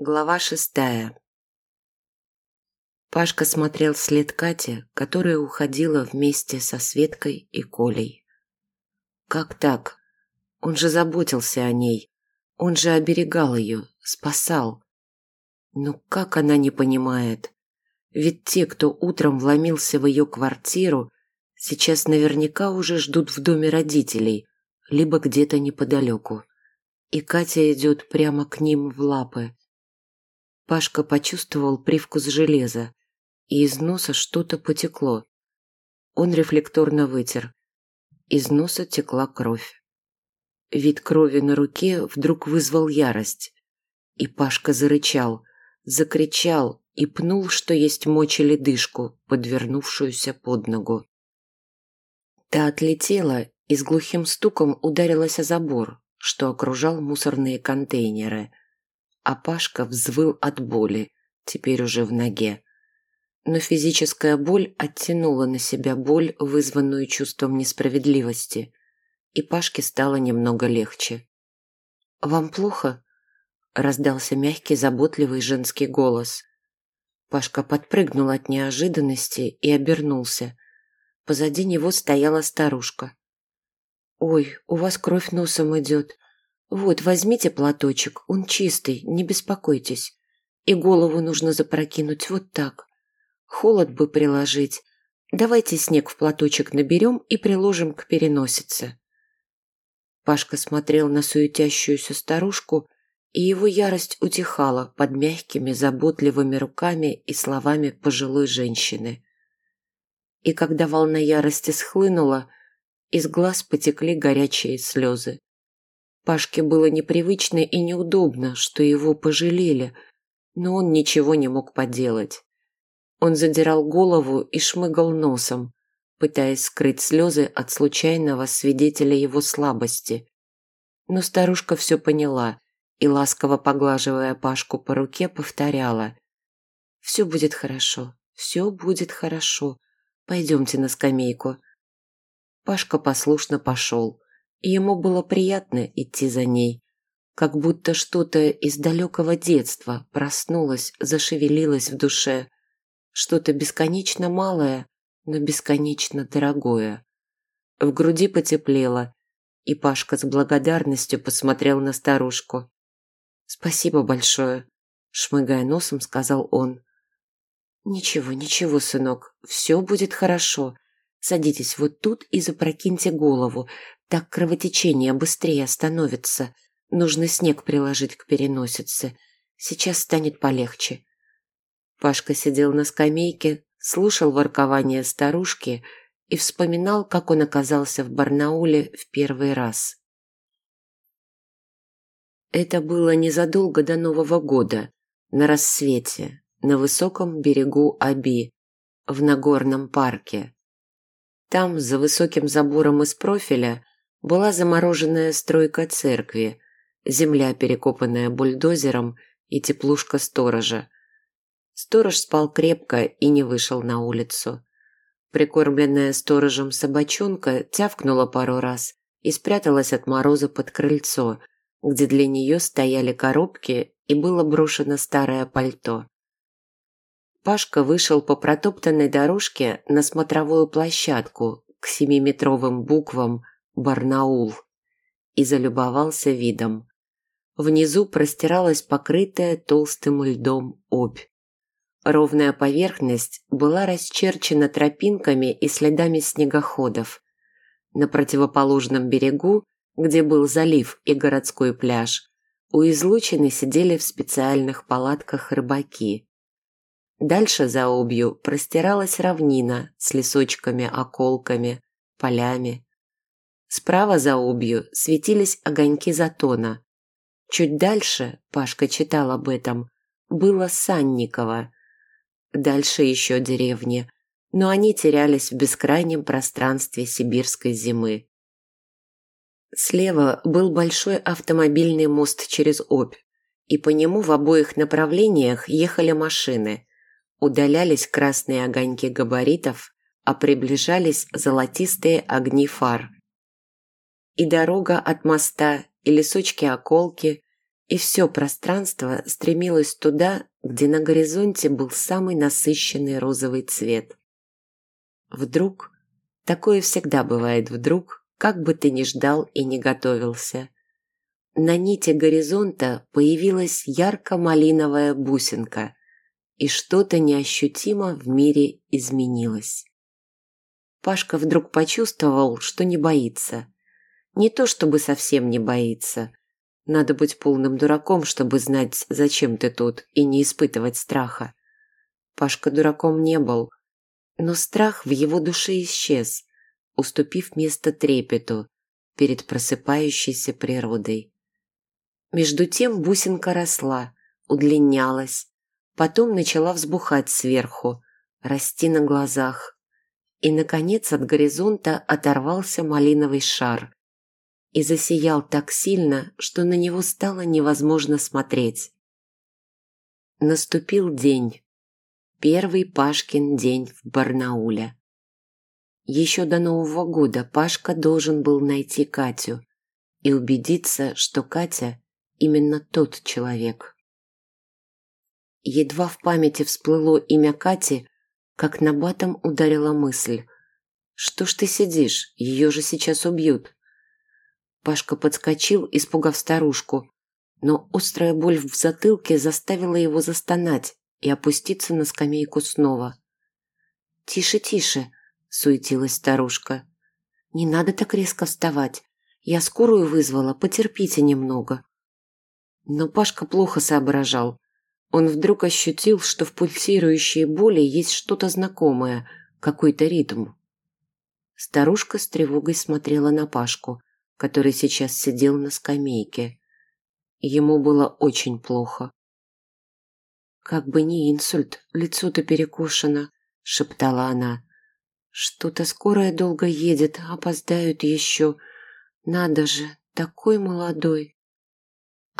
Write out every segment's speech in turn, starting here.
Глава шестая Пашка смотрел вслед Кате, которая уходила вместе со Светкой и Колей. Как так? Он же заботился о ней. Он же оберегал ее, спасал. Но как она не понимает? Ведь те, кто утром вломился в ее квартиру, сейчас наверняка уже ждут в доме родителей, либо где-то неподалеку. И Катя идет прямо к ним в лапы. Пашка почувствовал привкус железа, и из носа что-то потекло. Он рефлекторно вытер. Из носа текла кровь. Вид крови на руке вдруг вызвал ярость. И Пашка зарычал, закричал и пнул, что есть мочи ледышку, подвернувшуюся под ногу. Та отлетела и с глухим стуком ударилась о забор, что окружал мусорные контейнеры. А Пашка взвыл от боли, теперь уже в ноге но физическая боль оттянула на себя боль, вызванную чувством несправедливости, и Пашке стало немного легче. «Вам плохо?» – раздался мягкий, заботливый женский голос. Пашка подпрыгнул от неожиданности и обернулся. Позади него стояла старушка. «Ой, у вас кровь носом идет. Вот, возьмите платочек, он чистый, не беспокойтесь. И голову нужно запрокинуть вот так. Холод бы приложить. Давайте снег в платочек наберем и приложим к переносице. Пашка смотрел на суетящуюся старушку, и его ярость утихала под мягкими, заботливыми руками и словами пожилой женщины. И когда волна ярости схлынула, из глаз потекли горячие слезы. Пашке было непривычно и неудобно, что его пожалели, но он ничего не мог поделать. Он задирал голову и шмыгал носом, пытаясь скрыть слезы от случайного свидетеля его слабости. Но старушка все поняла и, ласково поглаживая Пашку по руке, повторяла. «Все будет хорошо, все будет хорошо. Пойдемте на скамейку». Пашка послушно пошел, ему было приятно идти за ней, как будто что-то из далекого детства проснулось, зашевелилось в душе – что-то бесконечно малое, но бесконечно дорогое. В груди потеплело, и Пашка с благодарностью посмотрел на старушку. «Спасибо большое», – шмыгая носом, сказал он. «Ничего, ничего, сынок, все будет хорошо. Садитесь вот тут и запрокиньте голову, так кровотечение быстрее остановится. Нужно снег приложить к переносице. Сейчас станет полегче. Пашка сидел на скамейке, слушал воркование старушки и вспоминал, как он оказался в Барнауле в первый раз. Это было незадолго до Нового года, на рассвете, на высоком берегу Аби, в Нагорном парке. Там, за высоким забором из профиля, была замороженная стройка церкви, земля, перекопанная бульдозером, и теплушка сторожа, Сторож спал крепко и не вышел на улицу. Прикормленная сторожем собачонка тявкнула пару раз и спряталась от мороза под крыльцо, где для нее стояли коробки и было брошено старое пальто. Пашка вышел по протоптанной дорожке на смотровую площадку к семиметровым буквам «Барнаул» и залюбовался видом. Внизу простиралась покрытая толстым льдом обь. Ровная поверхность была расчерчена тропинками и следами снегоходов. На противоположном берегу, где был залив и городской пляж, у излучины сидели в специальных палатках рыбаки. Дальше за обью простиралась равнина с лесочками-околками, полями. Справа за обью светились огоньки затона. Чуть дальше, Пашка читал об этом, было Санниково, Дальше еще деревни, но они терялись в бескрайнем пространстве сибирской зимы. Слева был большой автомобильный мост через Обь, и по нему в обоих направлениях ехали машины. Удалялись красные огоньки габаритов, а приближались золотистые огни фар. И дорога от моста, и лесочки-околки, и все пространство стремилось туда, где на горизонте был самый насыщенный розовый цвет. Вдруг, такое всегда бывает вдруг, как бы ты ни ждал и не готовился. На нити горизонта появилась ярко-малиновая бусинка, и что-то неощутимо в мире изменилось. Пашка вдруг почувствовал, что не боится. Не то чтобы совсем не боится, надо быть полным дураком, чтобы знать, зачем ты тут, и не испытывать страха. Пашка дураком не был, но страх в его душе исчез, уступив место трепету перед просыпающейся природой. Между тем бусинка росла, удлинялась, потом начала взбухать сверху, расти на глазах. И, наконец, от горизонта оторвался малиновый шар, и засиял так сильно, что на него стало невозможно смотреть. Наступил день. Первый Пашкин день в Барнауле. Еще до Нового года Пашка должен был найти Катю и убедиться, что Катя именно тот человек. Едва в памяти всплыло имя Кати, как на батом ударила мысль. «Что ж ты сидишь? Ее же сейчас убьют!» Пашка подскочил, испугав старушку, но острая боль в затылке заставила его застонать и опуститься на скамейку снова. «Тише, тише!» – суетилась старушка. «Не надо так резко вставать. Я скорую вызвала, потерпите немного». Но Пашка плохо соображал. Он вдруг ощутил, что в пульсирующей боли есть что-то знакомое, какой-то ритм. Старушка с тревогой смотрела на Пашку который сейчас сидел на скамейке. Ему было очень плохо. «Как бы не инсульт, лицо-то перекошено», — шептала она. «Что-то скорая долго едет, опоздают еще. Надо же, такой молодой».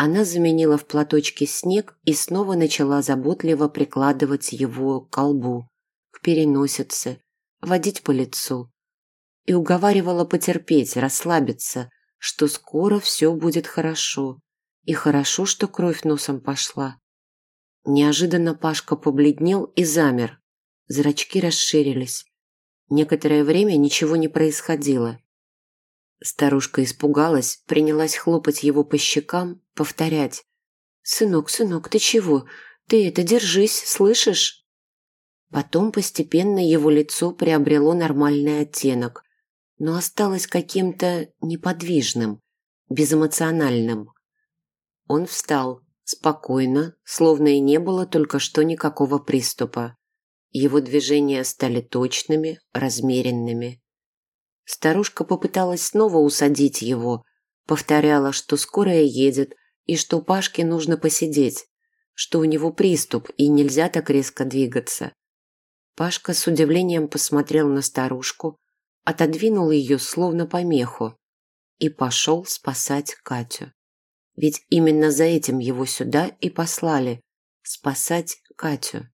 Она заменила в платочке снег и снова начала заботливо прикладывать его к колбу, к переносице, водить по лицу и уговаривала потерпеть, расслабиться, что скоро все будет хорошо. И хорошо, что кровь носом пошла. Неожиданно Пашка побледнел и замер. Зрачки расширились. Некоторое время ничего не происходило. Старушка испугалась, принялась хлопать его по щекам, повторять. «Сынок, сынок, ты чего? Ты это, держись, слышишь?» Потом постепенно его лицо приобрело нормальный оттенок, но осталось каким-то неподвижным, безэмоциональным. Он встал, спокойно, словно и не было только что никакого приступа. Его движения стали точными, размеренными. Старушка попыталась снова усадить его, повторяла, что скорая едет и что Пашке нужно посидеть, что у него приступ и нельзя так резко двигаться. Пашка с удивлением посмотрел на старушку, отодвинул ее словно помеху и пошел спасать Катю. Ведь именно за этим его сюда и послали – спасать Катю.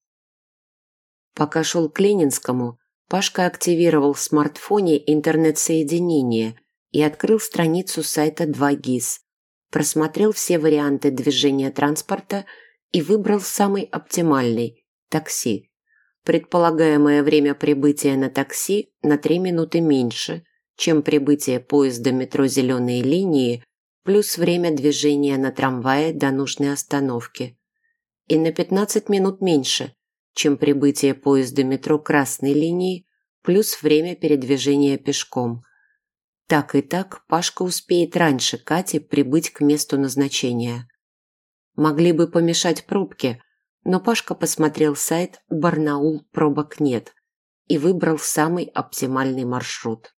Пока шел к Ленинскому, Пашка активировал в смартфоне интернет-соединение и открыл страницу сайта 2GIS, просмотрел все варианты движения транспорта и выбрал самый оптимальный – такси. Предполагаемое время прибытия на такси на 3 минуты меньше, чем прибытие поезда метро «Зеленые линии» плюс время движения на трамвае до нужной остановки. И на 15 минут меньше, чем прибытие поезда метро «Красной линии» плюс время передвижения пешком. Так и так Пашка успеет раньше Кати прибыть к месту назначения. Могли бы помешать пробки – но Пашка посмотрел сайт «Барнаул пробок нет» и выбрал самый оптимальный маршрут.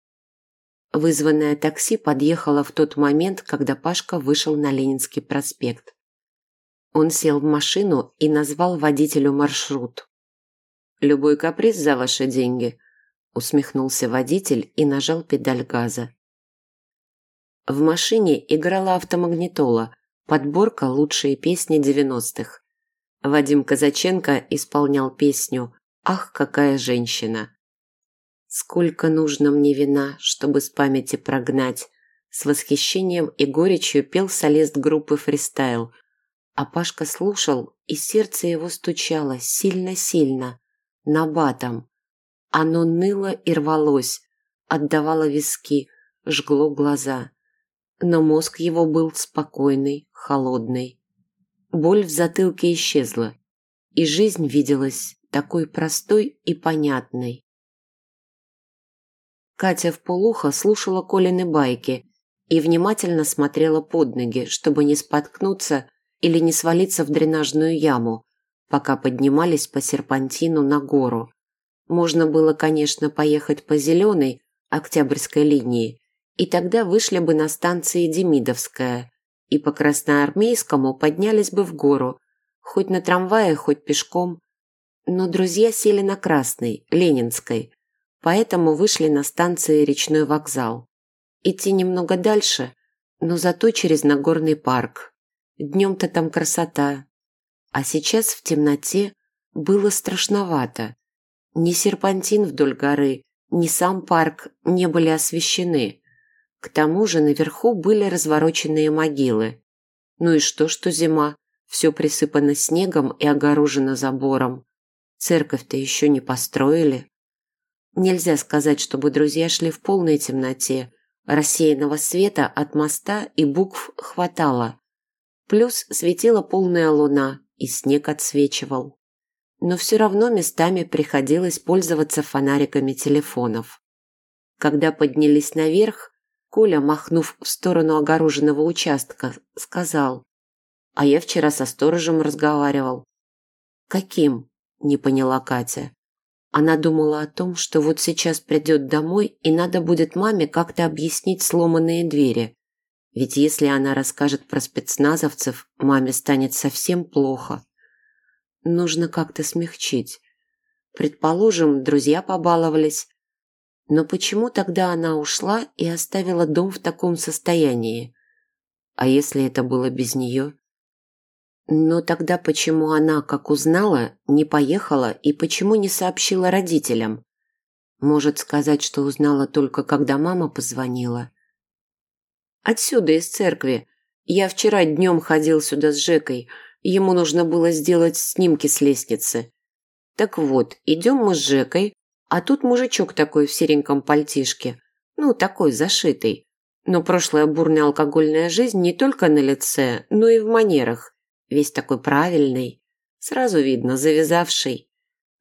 Вызванное такси подъехало в тот момент, когда Пашка вышел на Ленинский проспект. Он сел в машину и назвал водителю маршрут. «Любой каприз за ваши деньги», – усмехнулся водитель и нажал педаль газа. В машине играла автомагнитола, подборка «Лучшие песни девяностых». Вадим Казаченко исполнял песню «Ах, какая женщина!». «Сколько нужно мне вина, чтобы с памяти прогнать!» С восхищением и горечью пел солист группы «Фристайл», А Пашка слушал, и сердце его стучало сильно-сильно, набатом. Оно ныло и рвалось, отдавало виски, жгло глаза. Но мозг его был спокойный, холодный. Боль в затылке исчезла, и жизнь виделась такой простой и понятной. Катя в полухо слушала Колины байки и внимательно смотрела под ноги, чтобы не споткнуться или не свалиться в дренажную яму, пока поднимались по серпантину на гору. Можно было, конечно, поехать по зеленой, Октябрьской линии, и тогда вышли бы на станции Демидовская, и по Красноармейскому поднялись бы в гору, хоть на трамвае, хоть пешком. Но друзья сели на Красной, Ленинской, поэтому вышли на станции Речной вокзал. Идти немного дальше, но зато через Нагорный парк. Днем-то там красота. А сейчас в темноте было страшновато. Ни серпантин вдоль горы, ни сам парк не были освещены. К тому же наверху были развороченные могилы. Ну и что, что зима? Все присыпано снегом и огорожено забором. Церковь-то еще не построили. Нельзя сказать, чтобы друзья шли в полной темноте. Рассеянного света от моста и букв хватало. Плюс светила полная луна, и снег отсвечивал. Но все равно местами приходилось пользоваться фонариками телефонов. Когда поднялись наверх, Коля, махнув в сторону огороженного участка, сказал, «А я вчера со сторожем разговаривал». «Каким?» – не поняла Катя. Она думала о том, что вот сейчас придет домой и надо будет маме как-то объяснить сломанные двери. Ведь если она расскажет про спецназовцев, маме станет совсем плохо. Нужно как-то смягчить. Предположим, друзья побаловались. Но почему тогда она ушла и оставила дом в таком состоянии? А если это было без нее? Но тогда почему она, как узнала, не поехала и почему не сообщила родителям? Может сказать, что узнала только когда мама позвонила? Отсюда, из церкви. Я вчера днем ходил сюда с Жекой. Ему нужно было сделать снимки с лестницы. Так вот, идем мы с Жекой, а тут мужичок такой в сереньком пальтишке. Ну, такой зашитый. Но прошлая бурная алкогольная жизнь не только на лице, но и в манерах весь такой правильный. Сразу видно, завязавший.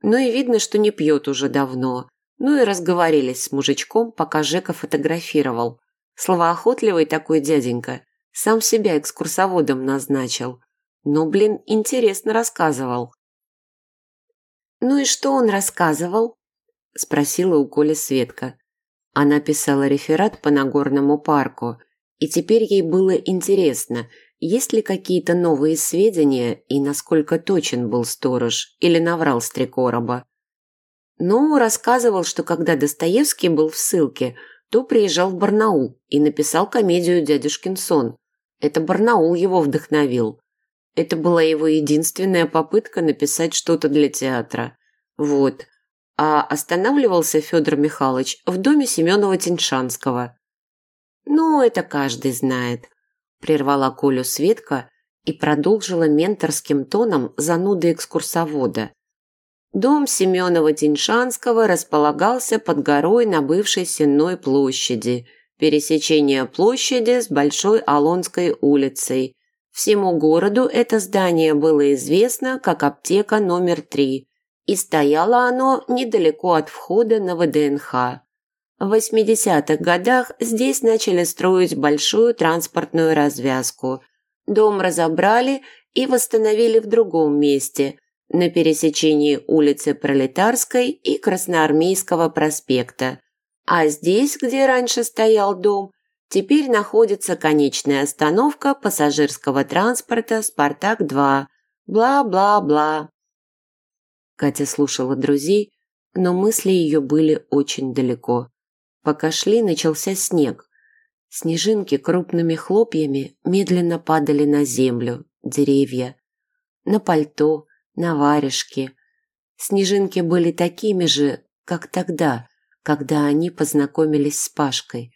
Ну и видно, что не пьет уже давно. Ну и разговорились с мужичком, пока Жека фотографировал. Словоохотливый такой дяденька. Сам себя экскурсоводом назначил. Но, блин, интересно рассказывал. «Ну и что он рассказывал?» – спросила у Коли Светка. Она писала реферат по Нагорному парку, и теперь ей было интересно – есть ли какие-то новые сведения и насколько точен был сторож или наврал Стрекороба? Ну, рассказывал, что когда Достоевский был в ссылке, то приезжал в Барнаул и написал комедию «Дядюшкин сон». Это Барнаул его вдохновил. Это была его единственная попытка написать что-то для театра. Вот. А останавливался Федор Михайлович в доме Семенова-Тиньшанского. Ну, это каждый знает прервала Колю Светка и продолжила менторским тоном зануды экскурсовода. Дом Семенова-Тиньшанского располагался под горой на бывшей Сенной площади, пересечение площади с Большой Алонской улицей. Всему городу это здание было известно как аптека номер три, и стояло оно недалеко от входа на ВДНХ. В 80-х годах здесь начали строить большую транспортную развязку. Дом разобрали и восстановили в другом месте, на пересечении улицы Пролетарской и Красноармейского проспекта. А здесь, где раньше стоял дом, теперь находится конечная остановка пассажирского транспорта «Спартак-2». Бла-бла-бла. Катя слушала друзей, но мысли ее были очень далеко. Пока шли, начался снег. Снежинки крупными хлопьями медленно падали на землю, деревья, на пальто, на варежки. Снежинки были такими же, как тогда, когда они познакомились с Пашкой.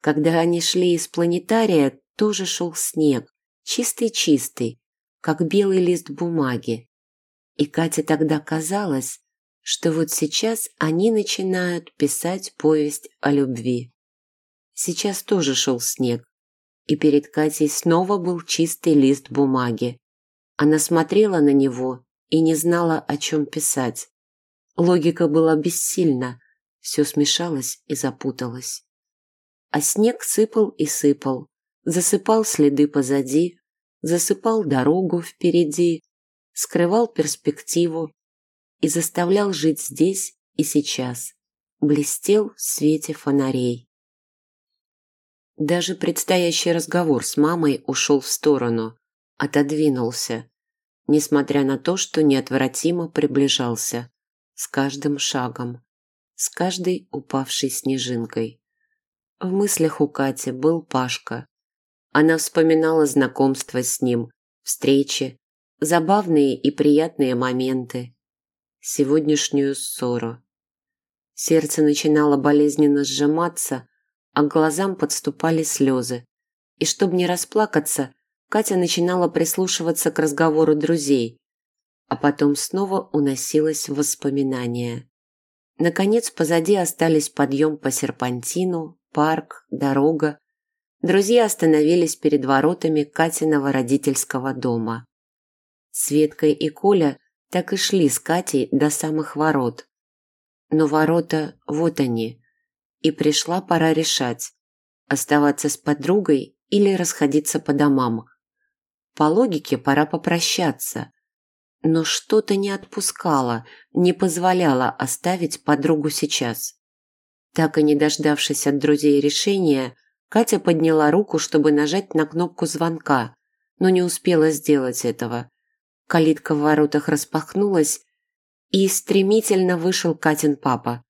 Когда они шли из планетария, тоже шел снег, чистый-чистый, как белый лист бумаги. И Кате тогда казалось, что вот сейчас они начинают писать повесть о любви. Сейчас тоже шел снег, и перед Катей снова был чистый лист бумаги. Она смотрела на него и не знала, о чем писать. Логика была бессильна, все смешалось и запуталось. А снег сыпал и сыпал, засыпал следы позади, засыпал дорогу впереди, скрывал перспективу и заставлял жить здесь и сейчас, блестел в свете фонарей. Даже предстоящий разговор с мамой ушел в сторону, отодвинулся, несмотря на то, что неотвратимо приближался, с каждым шагом, с каждой упавшей снежинкой. В мыслях у Кати был Пашка. Она вспоминала знакомство с ним, встречи, забавные и приятные моменты, сегодняшнюю ссору. Сердце начинало болезненно сжиматься, а к глазам подступали слезы. И чтобы не расплакаться, Катя начинала прислушиваться к разговору друзей, а потом снова уносилась в воспоминания. Наконец позади остались подъем по серпантину, парк, дорога. Друзья остановились перед воротами Катиного родительского дома. Светка и Коля так и шли с Катей до самых ворот. Но ворота вот они. И пришла пора решать, оставаться с подругой или расходиться по домам. По логике пора попрощаться. Но что-то не отпускало, не позволяло оставить подругу сейчас. Так и не дождавшись от друзей решения, Катя подняла руку, чтобы нажать на кнопку звонка, но не успела сделать этого. Калитка в воротах распахнулась, и стремительно вышел Катин папа.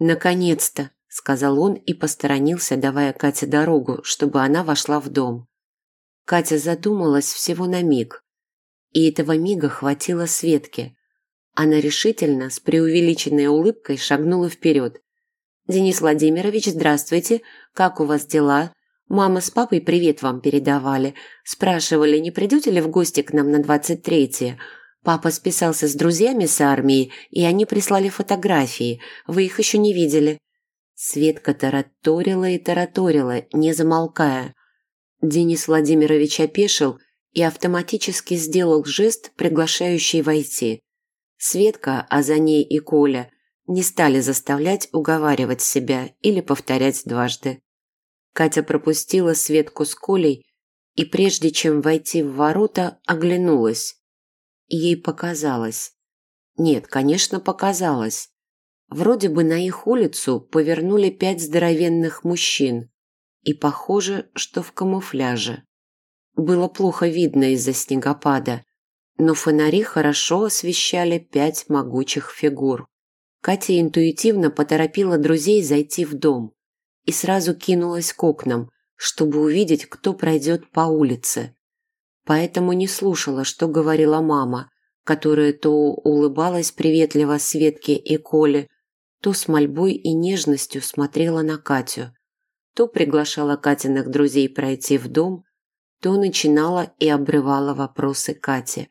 «Наконец-то!» – сказал он и посторонился, давая Кате дорогу, чтобы она вошла в дом. Катя задумалась всего на миг, и этого мига хватило Светке. Она решительно, с преувеличенной улыбкой шагнула вперед. «Денис Владимирович, здравствуйте. Как у вас дела? Мама с папой привет вам передавали. Спрашивали, не придете ли в гости к нам на 23-е. Папа списался с друзьями с армии, и они прислали фотографии. Вы их еще не видели». Светка тараторила и тараторила, не замолкая. Денис Владимирович опешил и автоматически сделал жест, приглашающий войти. Светка, а за ней и Коля, не стали заставлять уговаривать себя или повторять дважды. Катя пропустила Светку с Колей и прежде чем войти в ворота, оглянулась. Ей показалось. Нет, конечно, показалось. Вроде бы на их улицу повернули пять здоровенных мужчин. И похоже, что в камуфляже. Было плохо видно из-за снегопада, но фонари хорошо освещали пять могучих фигур. Катя интуитивно поторопила друзей зайти в дом и сразу кинулась к окнам, чтобы увидеть, кто пройдет по улице. Поэтому не слушала, что говорила мама, которая то улыбалась приветливо Светке и Коле, то с мольбой и нежностью смотрела на Катю, то приглашала Катиных друзей пройти в дом, то начинала и обрывала вопросы Кате.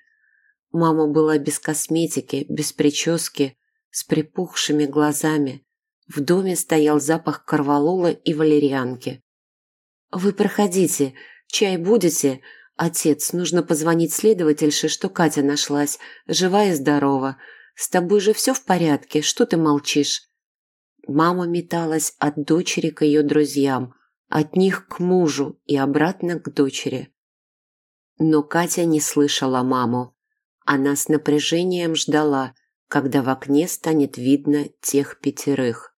Мама была без косметики, без прически, с припухшими глазами, в доме стоял запах корвалола и валерьянки. «Вы проходите. Чай будете? Отец, нужно позвонить следовательше, что Катя нашлась. Жива и здорова. С тобой же все в порядке. Что ты молчишь?» Мама металась от дочери к ее друзьям, от них к мужу и обратно к дочери. Но Катя не слышала маму. Она с напряжением ждала, когда в окне станет видно тех пятерых.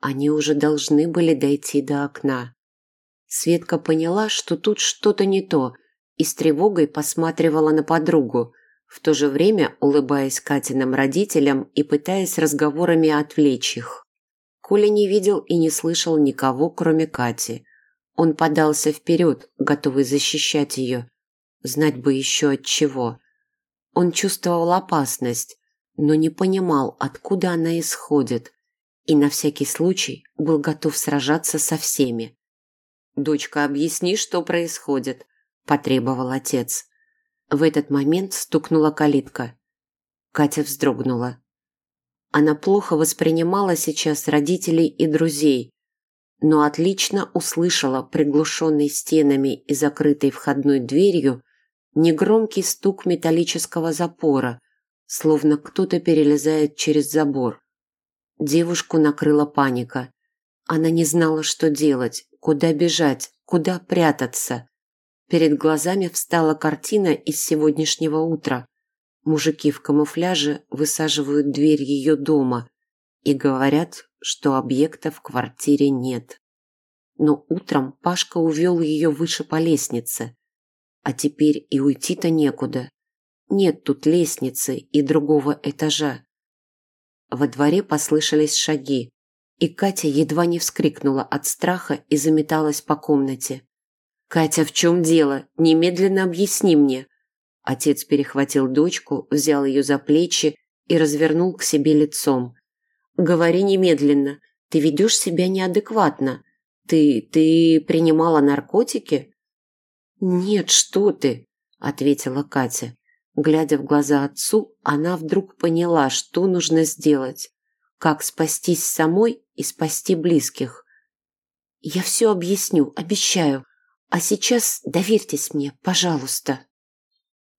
Они уже должны были дойти до окна. Светка поняла, что тут что-то не то, и с тревогой посматривала на подругу, в то же время улыбаясь Катиным родителям и пытаясь разговорами отвлечь их. Коля не видел и не слышал никого, кроме Кати. Он подался вперед, готовый защищать ее. Знать бы еще от чего. Он чувствовал опасность, но не понимал, откуда она исходит, и на всякий случай был готов сражаться со всеми. «Дочка, объясни, что происходит», – потребовал отец. В этот момент стукнула калитка. Катя вздрогнула. Она плохо воспринимала сейчас родителей и друзей, но отлично услышала приглушенный стенами и закрытой входной дверью негромкий стук металлического запора, словно кто-то перелезает через забор. Девушку накрыла паника. Она не знала, что делать, куда бежать, куда прятаться. Перед глазами встала картина из сегодняшнего утра. Мужики в камуфляже высаживают дверь ее дома и говорят, что объекта в квартире нет. Но утром Пашка увел ее выше по лестнице. А теперь и уйти-то некуда. Нет тут лестницы и другого этажа. Во дворе послышались шаги, и Катя едва не вскрикнула от страха и заметалась по комнате. «Катя, в чем дело? Немедленно объясни мне!» Отец перехватил дочку, взял ее за плечи и развернул к себе лицом. «Говори немедленно. Ты ведешь себя неадекватно. Ты... ты принимала наркотики?» «Нет, что ты!» – ответила Катя. Глядя в глаза отцу, она вдруг поняла, что нужно сделать. Как спастись самой и спасти близких. «Я все объясню, обещаю. А сейчас доверьтесь мне, пожалуйста».